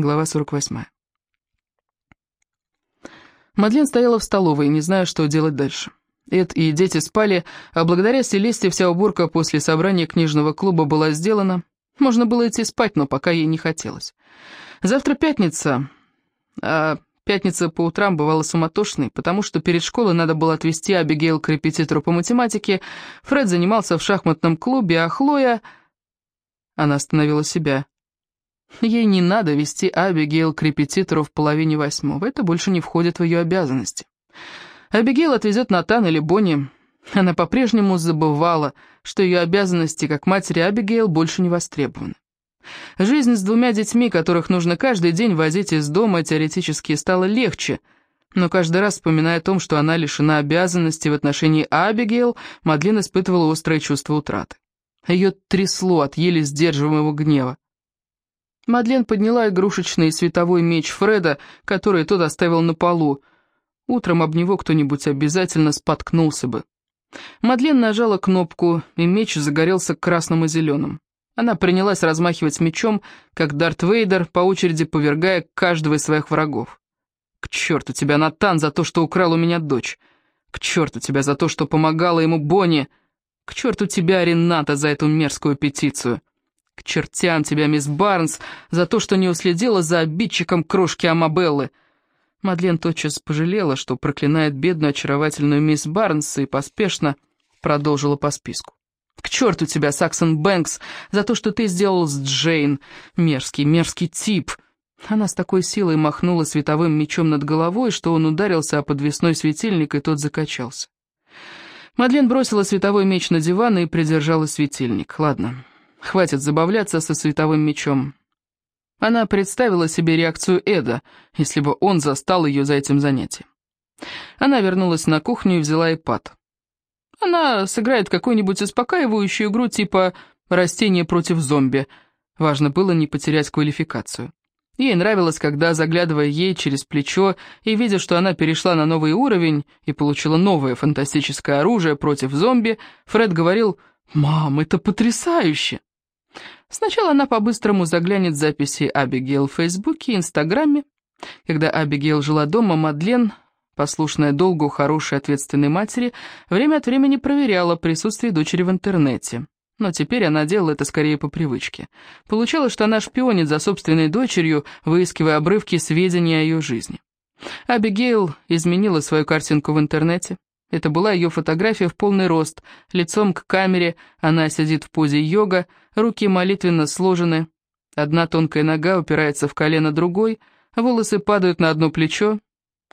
Глава 48. Мадлен стояла в столовой, не зная, что делать дальше. Эд и дети спали, а благодаря Селесте вся уборка после собрания книжного клуба была сделана. Можно было идти спать, но пока ей не хотелось. Завтра пятница, а пятница по утрам бывала суматошной, потому что перед школой надо было отвезти Абигейл к репетитору по математике, Фред занимался в шахматном клубе, а Хлоя... Она остановила себя. Ей не надо вести Абигейл к репетитору в половине восьмого, это больше не входит в ее обязанности. Абигейл отвезет Натан или Бонни. Она по-прежнему забывала, что ее обязанности как матери Абигейл больше не востребованы. Жизнь с двумя детьми, которых нужно каждый день возить из дома, теоретически стала легче, но каждый раз, вспоминая о том, что она лишена обязанностей в отношении Абигейл, Мадлен испытывала острое чувство утраты. Ее трясло от еле сдерживаемого гнева. Мадлен подняла игрушечный световой меч Фреда, который тот оставил на полу. Утром об него кто-нибудь обязательно споткнулся бы. Мадлен нажала кнопку, и меч загорелся красным и зеленым. Она принялась размахивать мечом, как Дарт Вейдер, по очереди повергая каждого из своих врагов. «К черту тебя, Натан, за то, что украл у меня дочь! К черту тебя за то, что помогала ему Бонни! К черту тебя, Рената, за эту мерзкую петицию! К чертям тебя, мисс Барнс, за то, что не уследила за обидчиком крошки Амабеллы!» Мадлен тотчас пожалела, что проклинает бедную очаровательную мисс Барнс, и поспешно продолжила по списку. «К черту тебя, Саксон Бэнкс, за то, что ты сделал с Джейн! Мерзкий, мерзкий тип!» Она с такой силой махнула световым мечом над головой, что он ударился о подвесной светильник, и тот закачался. Мадлен бросила световой меч на диван и придержала светильник. «Ладно, Хватит забавляться со световым мечом. Она представила себе реакцию Эда, если бы он застал ее за этим занятием. Она вернулась на кухню и взяла iPad. Она сыграет какую-нибудь успокаивающую игру типа «Растение против зомби». Важно было не потерять квалификацию. Ей нравилось, когда, заглядывая ей через плечо и видя, что она перешла на новый уровень и получила новое фантастическое оружие против зомби, Фред говорил «Мам, это потрясающе!» Сначала она по-быстрому заглянет в записи Абигейл в Фейсбуке и Инстаграме. Когда Абигейл жила дома, Мадлен, послушная долгу хорошей ответственной матери, время от времени проверяла присутствие дочери в интернете. Но теперь она делала это скорее по привычке. Получалось, что она шпионит за собственной дочерью, выискивая обрывки сведений о ее жизни. Абигейл изменила свою картинку в интернете. Это была ее фотография в полный рост, лицом к камере, она сидит в позе йога, руки молитвенно сложены, одна тонкая нога упирается в колено другой, волосы падают на одно плечо.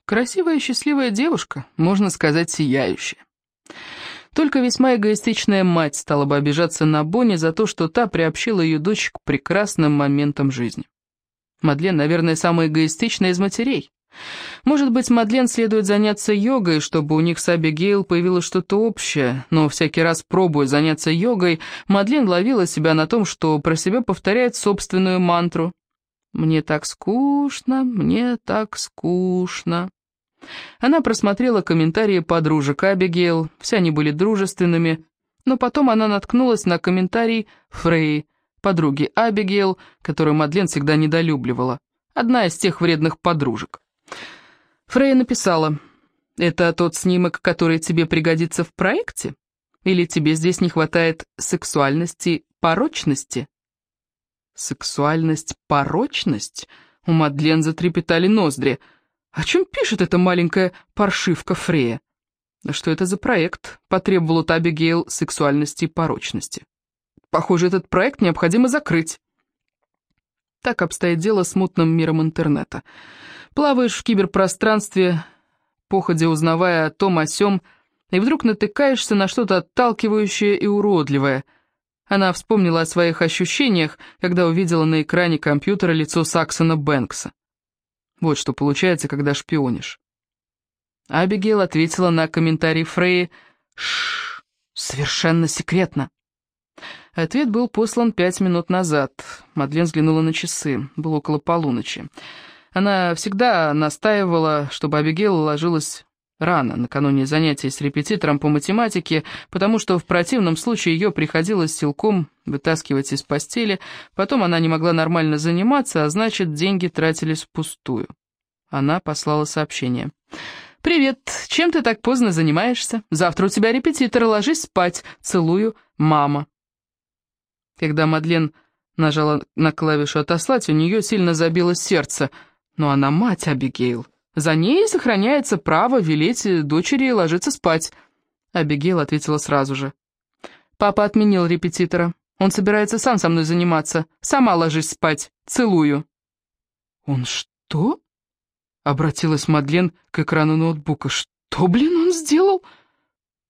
Красивая и счастливая девушка, можно сказать, сияющая. Только весьма эгоистичная мать стала бы обижаться на Бонни за то, что та приобщила ее дочь к прекрасным моментам жизни. Мадлен, наверное, самая эгоистичная из матерей. Может быть, Мадлен следует заняться йогой, чтобы у них с Абигейл появилось что-то общее, но всякий раз, пробуя заняться йогой, Мадлен ловила себя на том, что про себя повторяет собственную мантру. «Мне так скучно, мне так скучно». Она просмотрела комментарии подружек Абигейл, все они были дружественными, но потом она наткнулась на комментарий Фрей, подруги Абигейл, которую Мадлен всегда недолюбливала, одна из тех вредных подружек. Фрейя написала, «Это тот снимок, который тебе пригодится в проекте? Или тебе здесь не хватает сексуальности, порочности?» «Сексуальность, порочность?» У Мадлен затрепетали ноздри. «О чем пишет эта маленькая паршивка Фрея?» «Что это за проект?» — потребовал Табигейл сексуальности и порочности. «Похоже, этот проект необходимо закрыть». Так обстоит дело с мутным миром интернета. Плаваешь в киберпространстве, походя узнавая о том о сём, и вдруг натыкаешься на что-то отталкивающее и уродливое. Она вспомнила о своих ощущениях, когда увидела на экране компьютера лицо Саксона Бэнкса. Вот что получается, когда шпионишь. Абигейл ответила на комментарий Фреи «Шшш, совершенно секретно». Ответ был послан пять минут назад. Мадлен взглянула на часы. Было около полуночи. Она всегда настаивала, чтобы Абигейл ложилась рано, накануне занятий с репетитором по математике, потому что в противном случае ее приходилось силком вытаскивать из постели, потом она не могла нормально заниматься, а значит, деньги тратились впустую. Она послала сообщение. «Привет, чем ты так поздно занимаешься? Завтра у тебя репетитор, ложись спать. Целую, мама». Когда Мадлен нажала на клавишу «Отослать», у нее сильно забилось сердце. Но она мать Абигейл. За ней сохраняется право велеть дочери ложиться спать. Абигейл ответила сразу же. «Папа отменил репетитора. Он собирается сам со мной заниматься. Сама ложись спать. Целую». «Он что?» Обратилась Мадлен к экрану ноутбука. «Что, блин, он сделал?»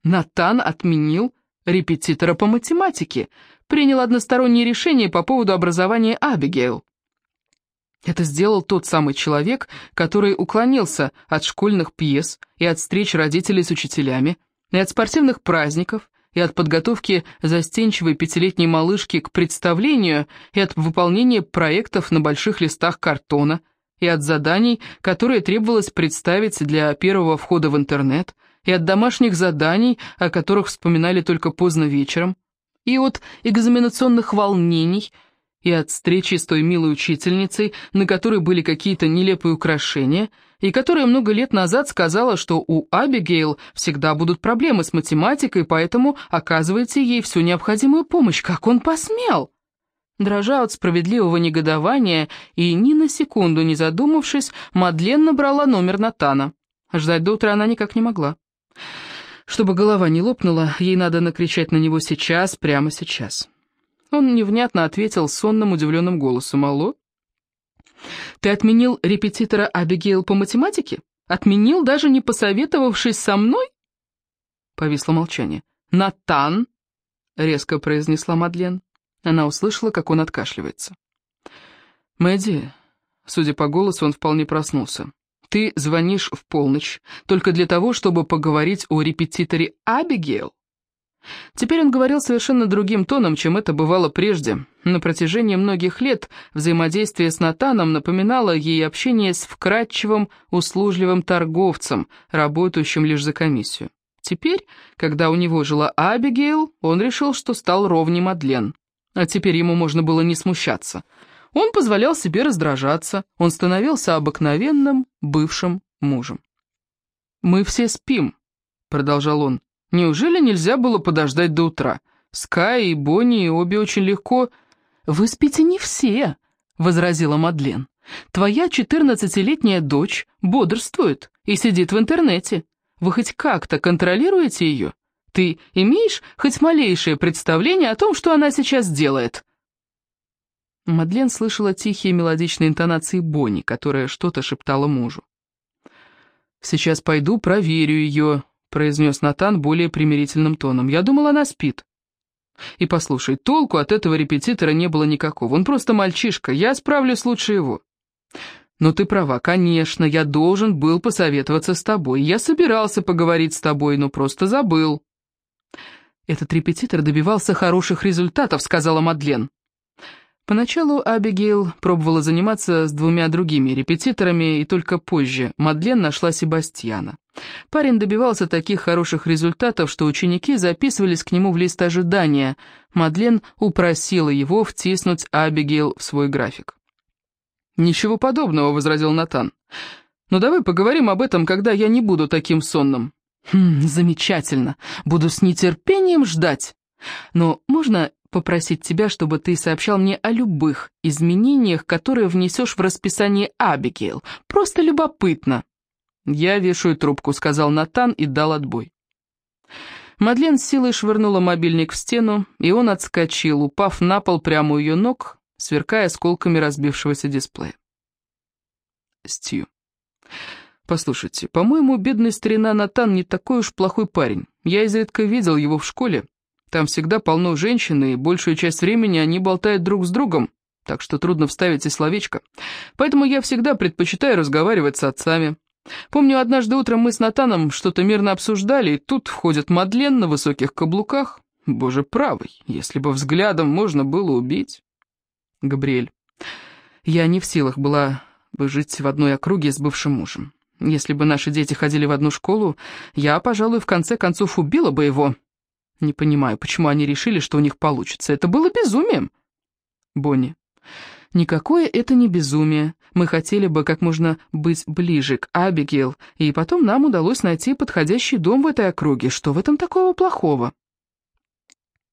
Натан отменил репетитора по математике, принял одностороннее решение по поводу образования Абигейл. Это сделал тот самый человек, который уклонился от школьных пьес и от встреч родителей с учителями, и от спортивных праздников, и от подготовки застенчивой пятилетней малышки к представлению, и от выполнения проектов на больших листах картона – и от заданий, которые требовалось представить для первого входа в интернет, и от домашних заданий, о которых вспоминали только поздно вечером, и от экзаменационных волнений, и от встречи с той милой учительницей, на которой были какие-то нелепые украшения, и которая много лет назад сказала, что у Абигейл всегда будут проблемы с математикой, поэтому оказывайте ей всю необходимую помощь. Как он посмел? Дрожа от справедливого негодования и ни на секунду не задумавшись, Мадлен набрала номер Натана. Ждать до утра она никак не могла. Чтобы голова не лопнула, ей надо накричать на него сейчас, прямо сейчас. Он невнятно ответил сонным удивленным голосом. «Алло? Ты отменил репетитора Абигейл по математике? Отменил, даже не посоветовавшись со мной?» Повисло молчание. «Натан!» — резко произнесла Мадлен. Она услышала, как он откашливается. «Мэдди», судя по голосу, он вполне проснулся, «ты звонишь в полночь только для того, чтобы поговорить о репетиторе Абигейл?» Теперь он говорил совершенно другим тоном, чем это бывало прежде. На протяжении многих лет взаимодействие с Натаном напоминало ей общение с вкрадчивым, услужливым торговцем, работающим лишь за комиссию. Теперь, когда у него жила Абигейл, он решил, что стал ровней Мадлен. А теперь ему можно было не смущаться. Он позволял себе раздражаться, он становился обыкновенным бывшим мужем. «Мы все спим», — продолжал он. «Неужели нельзя было подождать до утра? Скай и Бонни обе очень легко...» «Вы спите не все», — возразила Мадлен. «Твоя четырнадцатилетняя дочь бодрствует и сидит в интернете. Вы хоть как-то контролируете ее? Ты имеешь хоть малейшее представление о том, что она сейчас делает?» Мадлен слышала тихие мелодичные интонации Бонни, которая что-то шептала мужу. «Сейчас пойду, проверю ее», — произнес Натан более примирительным тоном. «Я думал, она спит». «И послушай, толку от этого репетитора не было никакого. Он просто мальчишка, я справлюсь лучше его». «Но ты права, конечно, я должен был посоветоваться с тобой. Я собирался поговорить с тобой, но просто забыл». «Этот репетитор добивался хороших результатов», — сказала Мадлен. Поначалу Абигейл пробовала заниматься с двумя другими репетиторами, и только позже Мадлен нашла Себастьяна. Парень добивался таких хороших результатов, что ученики записывались к нему в лист ожидания. Мадлен упросила его втиснуть Абигейл в свой график. «Ничего подобного», — возразил Натан. «Но давай поговорим об этом, когда я не буду таким сонным». Хм, замечательно. Буду с нетерпением ждать. Но можно попросить тебя, чтобы ты сообщал мне о любых изменениях, которые внесешь в расписание Абигейл. Просто любопытно. Я вешаю трубку, сказал Натан и дал отбой. Мадлен с силой швырнула мобильник в стену, и он отскочил, упав на пол прямо у ее ног, сверкая осколками разбившегося дисплея. Стью. «Послушайте, по-моему, бедный старина Натан не такой уж плохой парень. Я изредка видел его в школе. Там всегда полно женщин, и большую часть времени они болтают друг с другом, так что трудно вставить и словечко. Поэтому я всегда предпочитаю разговаривать с отцами. Помню, однажды утром мы с Натаном что-то мирно обсуждали, и тут входит Мадлен на высоких каблуках. Боже правый, если бы взглядом можно было убить. Габриэль. Я не в силах была бы жить в одной округе с бывшим мужем. Если бы наши дети ходили в одну школу, я, пожалуй, в конце концов убила бы его. Не понимаю, почему они решили, что у них получится. Это было безумием. Бонни. Никакое это не безумие. Мы хотели бы как можно быть ближе к Абигейл, и потом нам удалось найти подходящий дом в этой округе. Что в этом такого плохого?